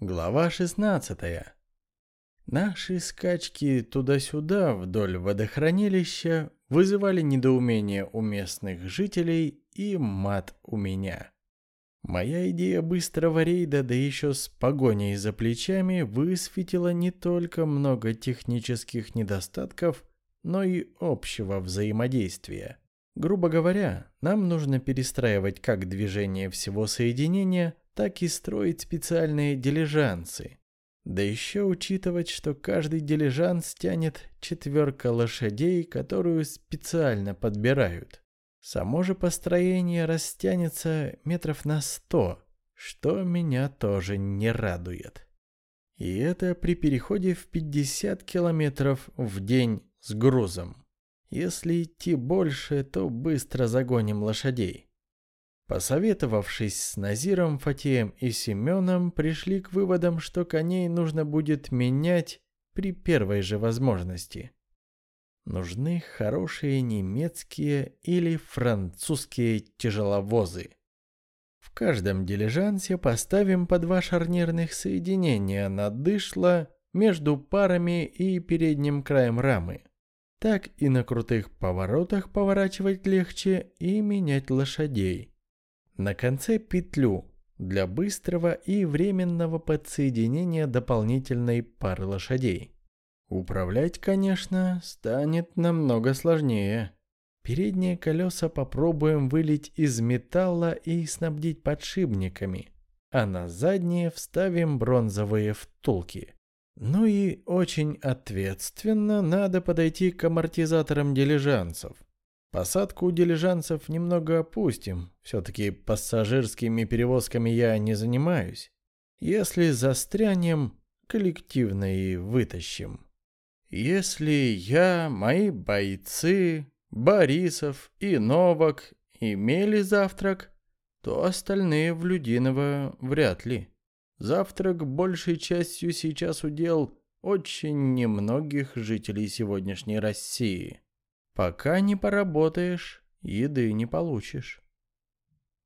Глава 16. Наши скачки туда-сюда вдоль водохранилища вызывали недоумение у местных жителей и мат у меня. Моя идея быстрого рейда, да еще с погоней за плечами, высветила не только много технических недостатков, но и общего взаимодействия. Грубо говоря, нам нужно перестраивать как движение всего соединения, так и строить специальные дилижансы. Да еще учитывать, что каждый дилижанс тянет четверка лошадей, которую специально подбирают. Само же построение растянется метров на сто, что меня тоже не радует. И это при переходе в 50 километров в день с грузом. Если идти больше, то быстро загоним лошадей. Посоветовавшись с Назиром, Фатеем и Семеном, пришли к выводам, что коней нужно будет менять при первой же возможности. Нужны хорошие немецкие или французские тяжеловозы. В каждом дилижансе поставим по два шарнирных соединения на дышло между парами и передним краем рамы. Так и на крутых поворотах поворачивать легче и менять лошадей. На конце петлю для быстрого и временного подсоединения дополнительной пары лошадей. Управлять, конечно, станет намного сложнее. Передние колеса попробуем вылить из металла и снабдить подшипниками, а на задние вставим бронзовые втулки. Ну и очень ответственно надо подойти к амортизаторам дилижансов. Посадку дилижансов немного опустим. Все-таки пассажирскими перевозками я не занимаюсь. Если застрянем, коллективно и вытащим. Если я, мои бойцы, Борисов и Новак имели завтрак, то остальные в Людиново вряд ли. Завтрак большей частью сейчас удел очень немногих жителей сегодняшней России. Пока не поработаешь, еды не получишь.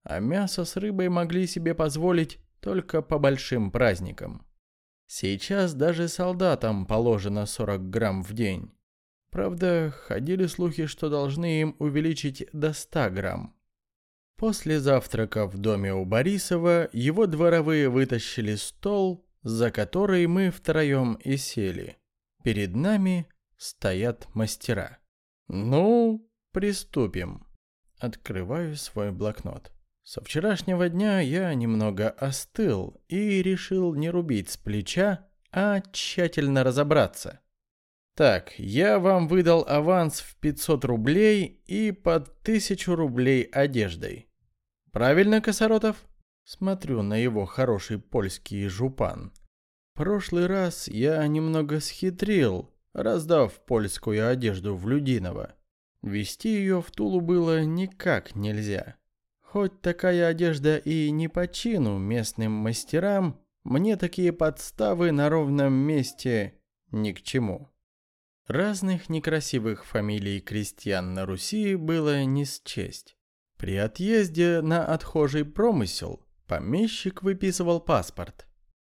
А мясо с рыбой могли себе позволить только по большим праздникам. Сейчас даже солдатам положено 40 грамм в день. Правда, ходили слухи, что должны им увеличить до 100 грамм. После завтрака в доме у Борисова его дворовые вытащили стол, за который мы втроем и сели. Перед нами стоят мастера. Ну, приступим. Открываю свой блокнот. Со вчерашнего дня я немного остыл и решил не рубить с плеча, а тщательно разобраться. Так, я вам выдал аванс в 500 рублей и под 1000 рублей одеждой. Правильно, Косоротов? Смотрю на его хороший польский жупан. Прошлый раз я немного схитрил, раздав польскую одежду в Людиново. Вести ее в Тулу было никак нельзя. Хоть такая одежда и не по чину местным мастерам, мне такие подставы на ровном месте ни к чему. Разных некрасивых фамилий крестьян на Руси было не счесть. При отъезде на отхожий промысел помещик выписывал паспорт.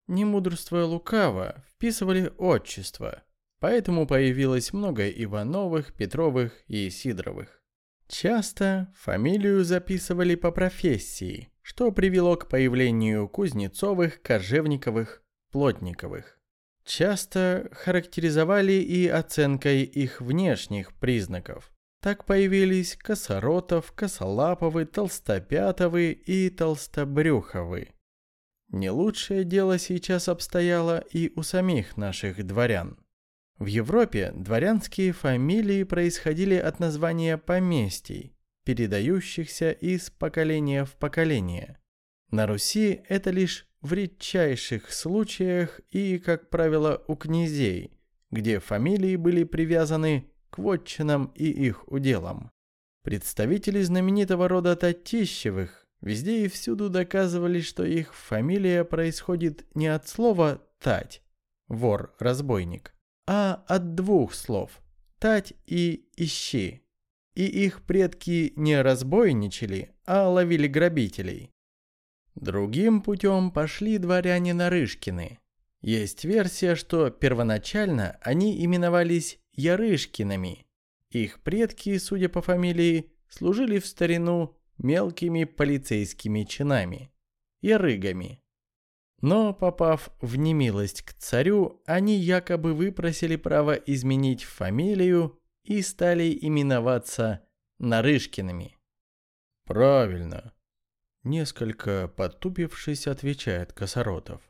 Не мудрствуя лукаво, вписывали отчество – Поэтому появилось много Ивановых, Петровых и Сидоровых. Часто фамилию записывали по профессии, что привело к появлению Кузнецовых, Кожевниковых, Плотниковых. Часто характеризовали и оценкой их внешних признаков. Так появились Косоротов, Косолаповы, Толстопятовы и Толстобрюховы. Не лучшее дело сейчас обстояло и у самих наших дворян. В Европе дворянские фамилии происходили от названия поместий, передающихся из поколения в поколение. На Руси это лишь в редчайших случаях и, как правило, у князей, где фамилии были привязаны к вотчинам и их уделам. Представители знаменитого рода Татищевых везде и всюду доказывали, что их фамилия происходит не от слова «тать» – вор-разбойник, а от двух слов «тать» и «ищи». И их предки не разбойничали, а ловили грабителей. Другим путем пошли дворяне Нарышкины. Есть версия, что первоначально они именовались Ярышкиными. Их предки, судя по фамилии, служили в старину мелкими полицейскими чинами – ярыгами. Но, попав в немилость к царю, они якобы выпросили право изменить фамилию и стали именоваться Нарышкиными. «Правильно», – несколько потупившись, отвечает Косоротов.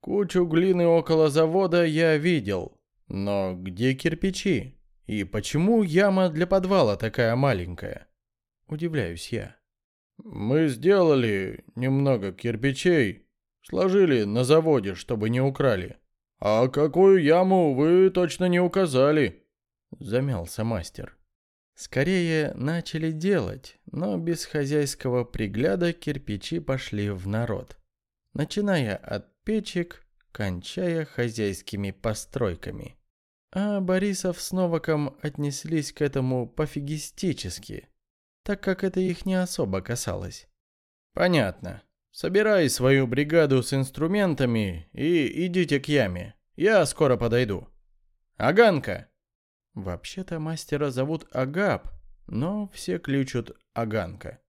«Кучу глины около завода я видел, но где кирпичи? И почему яма для подвала такая маленькая?» Удивляюсь я. «Мы сделали немного кирпичей», Сложили на заводе, чтобы не украли. А какую яму вы точно не указали?» Замялся мастер. Скорее начали делать, но без хозяйского пригляда кирпичи пошли в народ. Начиная от печек, кончая хозяйскими постройками. А Борисов с Новаком отнеслись к этому пофигистически, так как это их не особо касалось. «Понятно. Собирай свою бригаду с инструментами и идите к яме. Я скоро подойду. Аганка. Вообще-то мастера зовут Агап, но все ключут Аганка.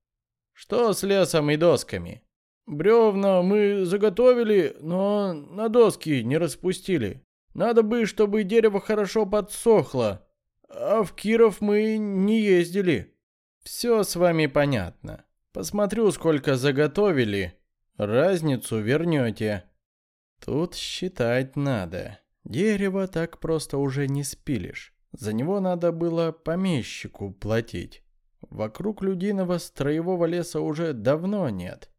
Что с лесом и досками? Бревна мы заготовили, но на доски не распустили. Надо бы, чтобы дерево хорошо подсохло. А в Киров мы не ездили. Все с вами понятно. Посмотрю, сколько заготовили. Разницу вернете. Тут считать надо. Дерево так просто уже не спилишь. За него надо было помещику платить. Вокруг людиного строевого леса уже давно нет.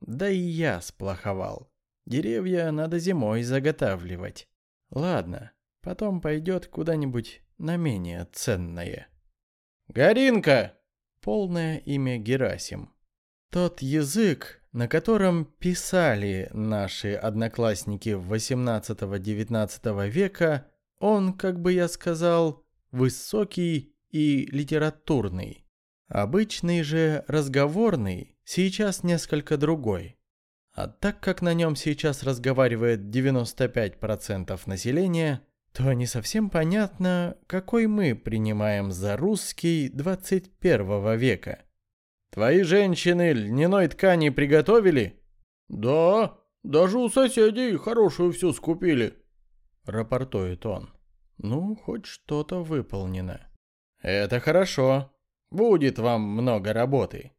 Да и я сплоховал. Деревья надо зимой заготавливать. Ладно, потом пойдет куда-нибудь на менее ценное. Горинка! Полное имя Герасим. Тот язык, на котором писали наши одноклассники в 18-19 века, он, как бы я сказал, высокий и литературный. Обычный же разговорный сейчас несколько другой. А так как на нем сейчас разговаривает 95% населения, то не совсем понятно, какой мы принимаем за русский 21 века. Твои женщины льняной ткани приготовили? Да, даже у соседей хорошую всю скупили, рапортует он. Ну, хоть что-то выполнено. Это хорошо. Будет вам много работы.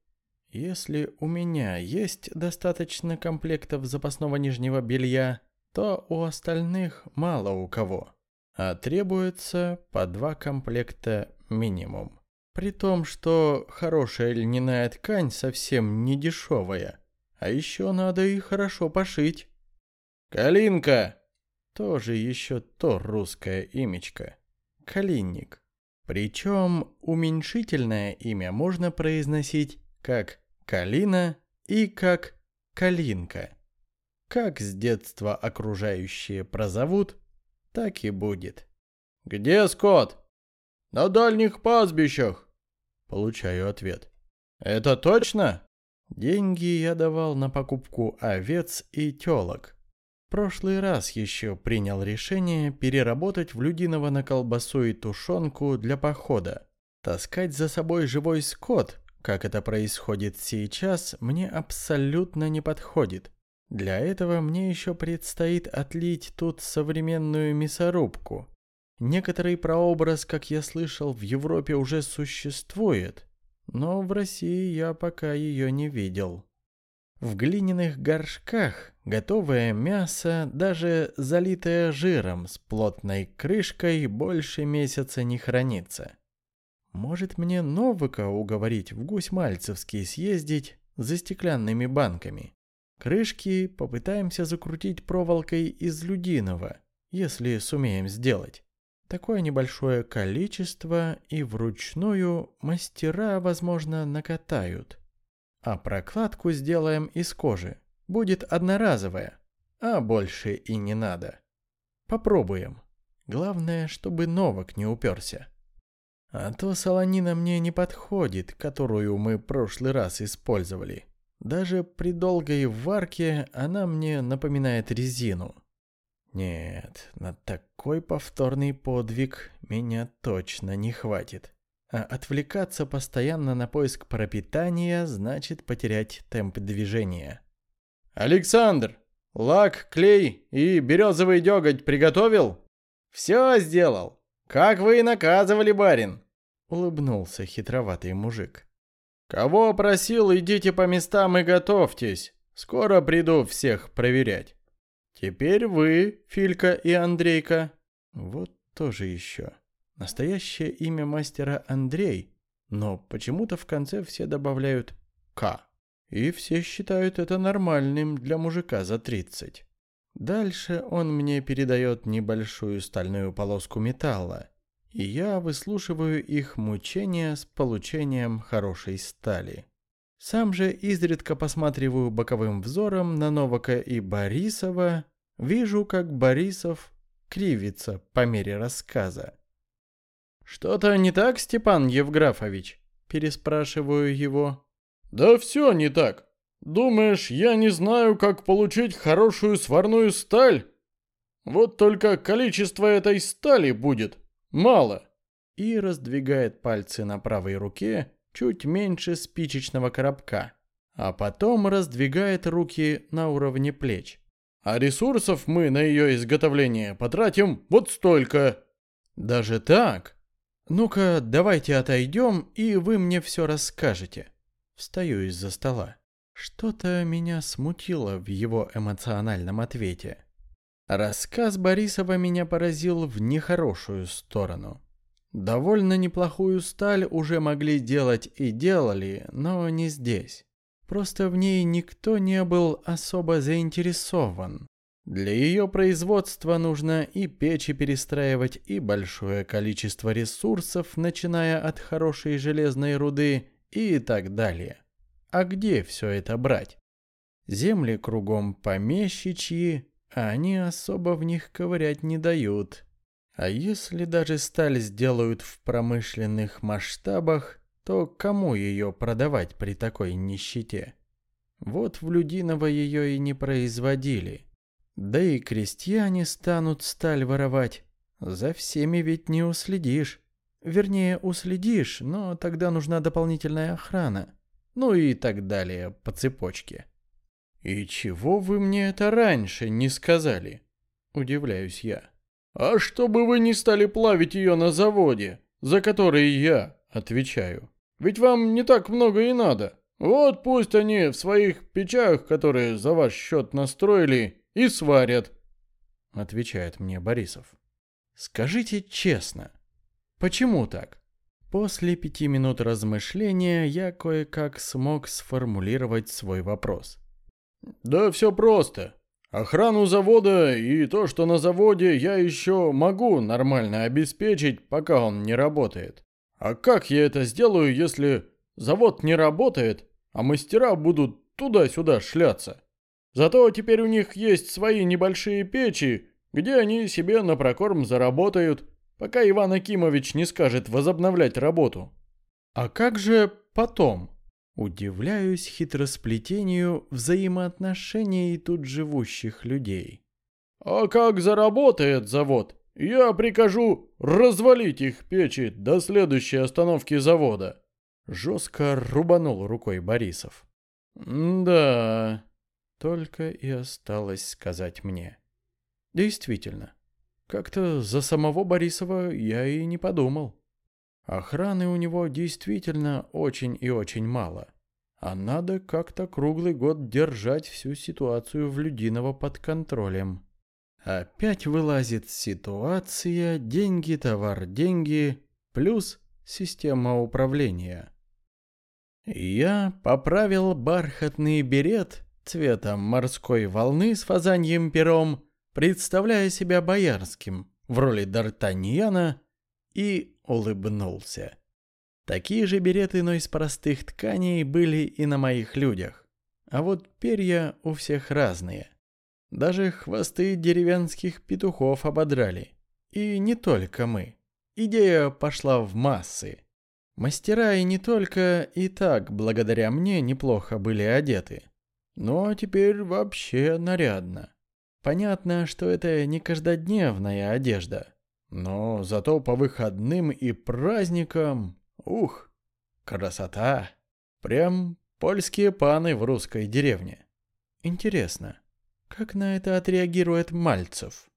Если у меня есть достаточно комплектов запасного нижнего белья, то у остальных мало у кого. А требуется по два комплекта минимум. При том, что хорошая льняная ткань совсем не дешевая. А еще надо и хорошо пошить. Калинка! Тоже еще то русское имечко. Калинник. Причем уменьшительное имя можно произносить как Калина и как Калинка. Как с детства окружающие прозовут, так и будет. «Где скот?» «На дальних пастбищах», Получаю ответ. «Это точно?» Деньги я давал на покупку овец и телок. Прошлый раз еще принял решение переработать в Людиново на колбасу и тушенку для похода. Таскать за собой живой скот, как это происходит сейчас, мне абсолютно не подходит. Для этого мне еще предстоит отлить тут современную мясорубку. Некоторый прообраз, как я слышал, в Европе уже существует, но в России я пока ее не видел. В глиняных горшках готовое мясо, даже залитое жиром с плотной крышкой, больше месяца не хранится. Может мне Новыка уговорить в Гусь-Мальцевский съездить за стеклянными банками? Крышки попытаемся закрутить проволокой из Людиного, если сумеем сделать. Такое небольшое количество и вручную мастера, возможно, накатают. А прокладку сделаем из кожи. Будет одноразовая, а больше и не надо. Попробуем. Главное, чтобы новок не уперся. А то солонина мне не подходит, которую мы прошлый раз использовали. Даже при долгой варке она мне напоминает резину. Нет, на такой повторный подвиг меня точно не хватит. А отвлекаться постоянно на поиск пропитания значит потерять темп движения. «Александр, лак, клей и березовый деготь приготовил?» «Все сделал. Как вы и наказывали, барин!» Улыбнулся хитроватый мужик. «Кого просил, идите по местам и готовьтесь. Скоро приду всех проверять. Теперь вы, Филька и Андрейка». Вот тоже еще. Настоящее имя мастера Андрей, но почему-то в конце все добавляют «К». И все считают это нормальным для мужика за 30. Дальше он мне передает небольшую стальную полоску металла, и я выслушиваю их мучения с получением хорошей стали. Сам же изредка посматриваю боковым взором на Новака и Борисова, вижу, как Борисов кривится по мере рассказа. «Что-то не так, Степан Евграфович?» – переспрашиваю его. «Да все не так. Думаешь, я не знаю, как получить хорошую сварную сталь? Вот только количество этой стали будет мало». И раздвигает пальцы на правой руке чуть меньше спичечного коробка, а потом раздвигает руки на уровне плеч. «А ресурсов мы на ее изготовление потратим вот столько». «Даже так?» «Ну-ка, давайте отойдем, и вы мне все расскажете». Встаю из-за стола. Что-то меня смутило в его эмоциональном ответе. Рассказ Борисова меня поразил в нехорошую сторону. Довольно неплохую сталь уже могли делать и делали, но не здесь. Просто в ней никто не был особо заинтересован. Для ее производства нужно и печи перестраивать, и большое количество ресурсов, начиная от хорошей железной руды и так далее. А где все это брать? Земли кругом помещичьи, а они особо в них ковырять не дают. А если даже сталь сделают в промышленных масштабах, то кому ее продавать при такой нищете? Вот в Людиново ее и не производили. Да и крестьяне станут сталь воровать. За всеми ведь не уследишь. Вернее, уследишь, но тогда нужна дополнительная охрана. Ну и так далее по цепочке. «И чего вы мне это раньше не сказали?» Удивляюсь я. «А чтобы вы не стали плавить ее на заводе, за который я отвечаю. Ведь вам не так много и надо. Вот пусть они в своих печах, которые за ваш счет настроили, и сварят», — отвечает мне Борисов. «Скажите честно, почему так?» После пяти минут размышления я кое-как смог сформулировать свой вопрос. «Да все просто. Охрану завода и то, что на заводе, я еще могу нормально обеспечить, пока он не работает. А как я это сделаю, если завод не работает, а мастера будут туда-сюда шляться? Зато теперь у них есть свои небольшие печи, где они себе на прокорм заработают, пока Иван Акимович не скажет возобновлять работу. А как же потом? Удивляюсь хитросплетению взаимоотношений тут живущих людей. А как заработает завод, я прикажу развалить их печи до следующей остановки завода. Жестко рубанул рукой Борисов. Да, только и осталось сказать мне. Действительно, как-то за самого Борисова я и не подумал. Охраны у него действительно очень и очень мало. А надо как-то круглый год держать всю ситуацию в Людиново под контролем. Опять вылазит ситуация, деньги, товар, деньги, плюс система управления. Я поправил бархатный берет цветом морской волны с фазаньем пером, представляя себя боярским в роли Д'Артаньяна, и улыбнулся. Такие же береты, но из простых тканей, были и на моих людях. А вот перья у всех разные. Даже хвосты деревенских петухов ободрали. И не только мы. Идея пошла в массы. Мастера и не только и так благодаря мне неплохо были одеты. Но теперь вообще нарядно. Понятно, что это не каждодневная одежда. Но зато по выходным и праздникам... Ух, красота! Прям польские паны в русской деревне. Интересно, как на это отреагирует Мальцев?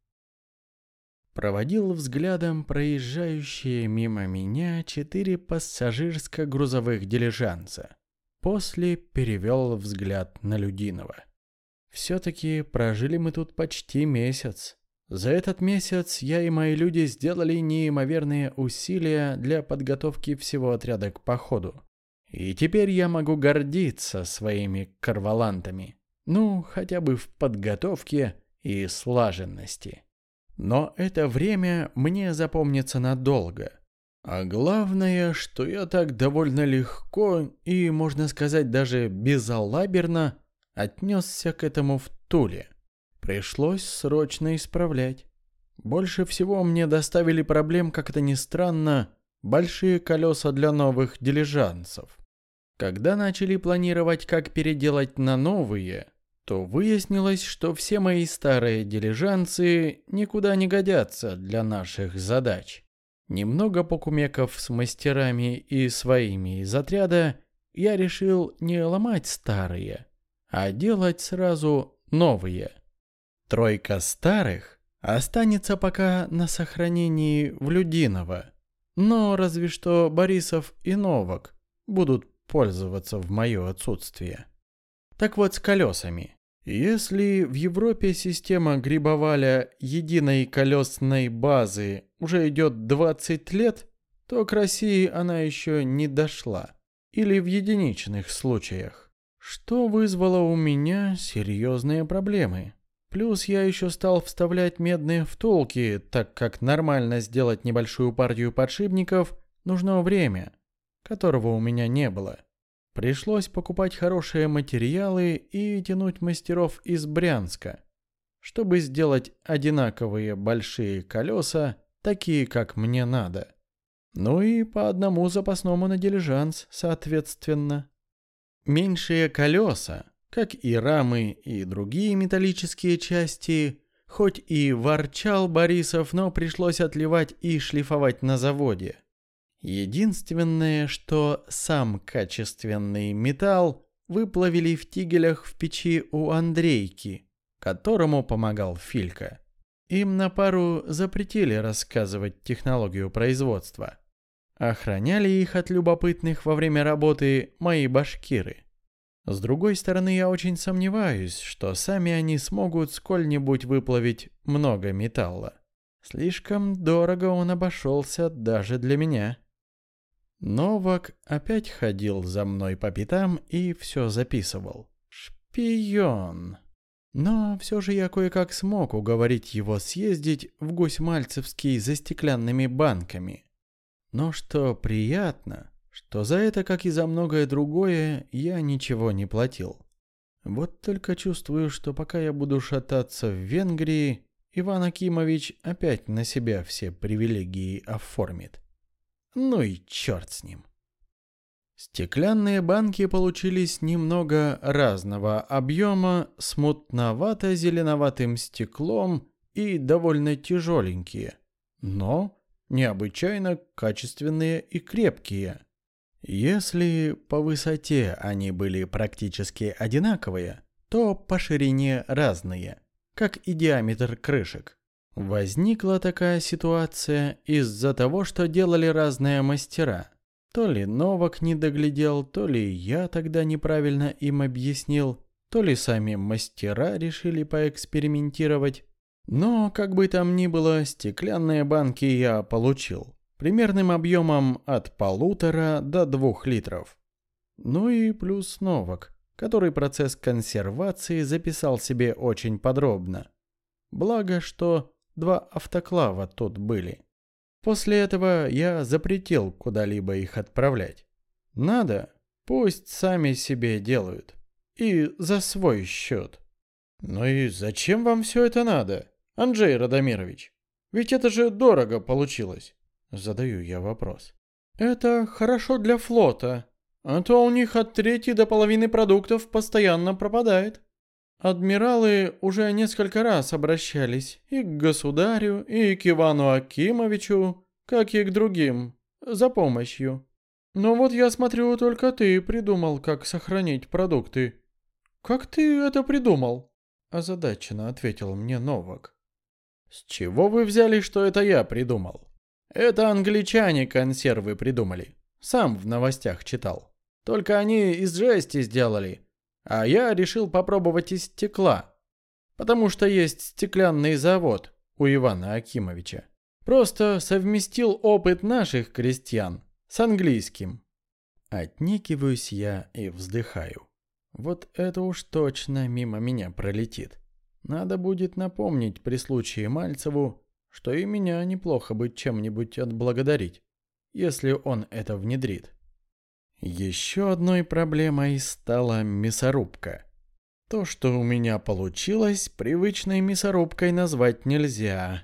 Проводил взглядом проезжающие мимо меня четыре пассажирско-грузовых дилижанса. После перевел взгляд на Людинова. Все-таки прожили мы тут почти месяц. За этот месяц я и мои люди сделали неимоверные усилия для подготовки всего отряда к походу. И теперь я могу гордиться своими карвалантами. Ну, хотя бы в подготовке и слаженности. Но это время мне запомнится надолго. А главное, что я так довольно легко и, можно сказать, даже безалаберно отнесся к этому в Туле. Пришлось срочно исправлять. Больше всего мне доставили проблем, как это ни странно, большие колеса для новых дилижансов. Когда начали планировать, как переделать на новые, то выяснилось, что все мои старые дилижансы никуда не годятся для наших задач. Немного покумеков с мастерами и своими из отряда, я решил не ломать старые, а делать сразу новые. Тройка старых останется пока на сохранении в Людиново, но разве что Борисов и Новак будут пользоваться в мое отсутствие. Так вот с колесами. Если в Европе система Грибоваля единой колесной базы уже идет 20 лет, то к России она еще не дошла. Или в единичных случаях что вызвало у меня серьезные проблемы. Плюс я еще стал вставлять медные втулки, так как нормально сделать небольшую партию подшипников нужно время, которого у меня не было. Пришлось покупать хорошие материалы и тянуть мастеров из Брянска, чтобы сделать одинаковые большие колеса, такие как мне надо. Ну и по одному запасному на дилижанс, соответственно. Меньшие колеса, как и рамы и другие металлические части, хоть и ворчал Борисов, но пришлось отливать и шлифовать на заводе. Единственное, что сам качественный металл выплавили в тигелях в печи у Андрейки, которому помогал Филька. Им на пару запретили рассказывать технологию производства. Охраняли их от любопытных во время работы мои башкиры. С другой стороны, я очень сомневаюсь, что сами они смогут сколь-нибудь выплавить много металла. Слишком дорого он обошелся даже для меня. Новак опять ходил за мной по пятам и все записывал. Шпион. Но все же я кое-как смог уговорить его съездить в Гусь-Мальцевский за стеклянными банками. Но что приятно, что за это, как и за многое другое, я ничего не платил. Вот только чувствую, что пока я буду шататься в Венгрии, Иван Акимович опять на себя все привилегии оформит. Ну и черт с ним. Стеклянные банки получились немного разного объема, с мутновато-зеленоватым стеклом и довольно тяжеленькие, но необычайно качественные и крепкие. Если по высоте они были практически одинаковые, то по ширине разные, как и диаметр крышек. Возникла такая ситуация из-за того, что делали разные мастера. То ли Новак не доглядел, то ли я тогда неправильно им объяснил, то ли сами мастера решили поэкспериментировать. Но, как бы там ни было, стеклянные банки я получил. Примерным объемом от полутора до двух литров. Ну и плюс новок, который процесс консервации записал себе очень подробно. Благо, что два автоклава тут были. После этого я запретил куда-либо их отправлять. Надо, пусть сами себе делают. И за свой счет. Ну и зачем вам все это надо? Анджей Радомирович. Ведь это же дорого получилось. Задаю я вопрос. Это хорошо для флота, а то у них от трети до половины продуктов постоянно пропадает. Адмиралы уже несколько раз обращались и к государю, и к Ивану Акимовичу, как и к другим, за помощью. Но вот я смотрю, только ты придумал, как сохранить продукты. Как ты это придумал? Озадаченно ответил мне Новак. С чего вы взяли, что это я придумал? Это англичане консервы придумали. Сам в новостях читал. Только они из жести сделали, а я решил попробовать из стекла. Потому что есть стеклянный завод у Ивана Акимовича. Просто совместил опыт наших крестьян с английским. Отникиваюсь я и вздыхаю. Вот это уж точно мимо меня пролетит. Надо будет напомнить при случае Мальцеву, что и меня неплохо бы чем-нибудь отблагодарить, если он это внедрит. Еще одной проблемой стала мясорубка. То, что у меня получилось, привычной мясорубкой назвать нельзя.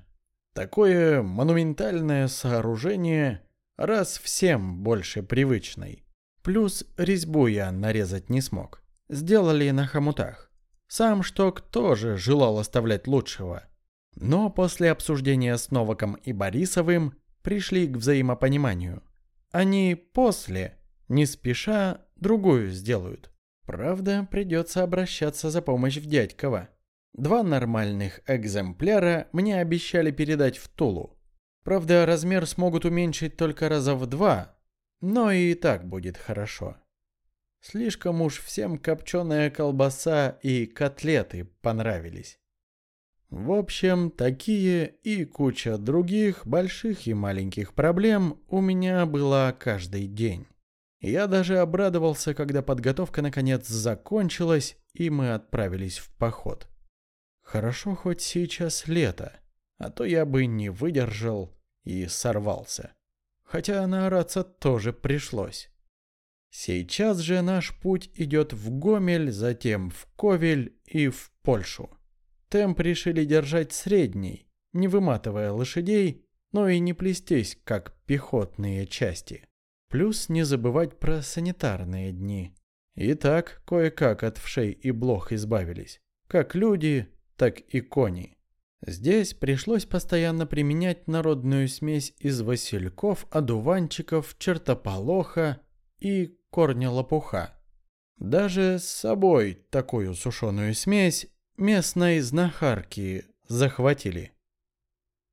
Такое монументальное сооружение раз всем больше привычной. Плюс резьбу я нарезать не смог. Сделали на хомутах. Сам Шток тоже желал оставлять лучшего. Но после обсуждения с Новаком и Борисовым пришли к взаимопониманию. Они после, не спеша, другую сделают. Правда, придется обращаться за помощь в Дядькова. Два нормальных экземпляра мне обещали передать в Тулу. Правда, размер смогут уменьшить только раза в два, но и так будет хорошо. Слишком уж всем копченая колбаса и котлеты понравились. В общем, такие и куча других больших и маленьких проблем у меня была каждый день. Я даже обрадовался, когда подготовка наконец закончилась, и мы отправились в поход. Хорошо хоть сейчас лето, а то я бы не выдержал и сорвался. Хотя наораться тоже пришлось. Сейчас же наш путь идет в Гомель, затем в Ковель и в Польшу. Темп решили держать средний, не выматывая лошадей, но и не плестись, как пехотные части. Плюс не забывать про санитарные дни. И так кое-как от вшей и блох избавились. Как люди, так и кони. Здесь пришлось постоянно применять народную смесь из васильков, одуванчиков, чертополоха и корня лопуха. Даже с собой такую сушеную смесь местной знахарки захватили.